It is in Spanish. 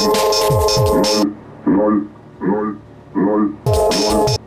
LOL, LOL, LOL, LOL.